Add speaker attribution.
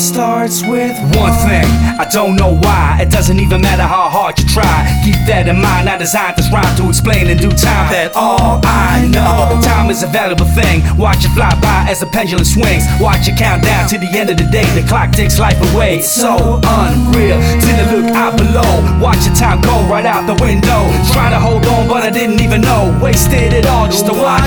Speaker 1: starts with
Speaker 2: One thing, I don't know why. It doesn't even matter how hard you try. Keep that in mind. I designed this rhyme to explain in due time that all I know. Time is a valuable thing. Watch it fly by as the pendulum swings. Watch it count down to the end of the day. The clock takes life away. It's so unreal. Till I look out below. Watch the time go right out the window. Trying to hold on, but I didn't even know. Wasted it all just to watch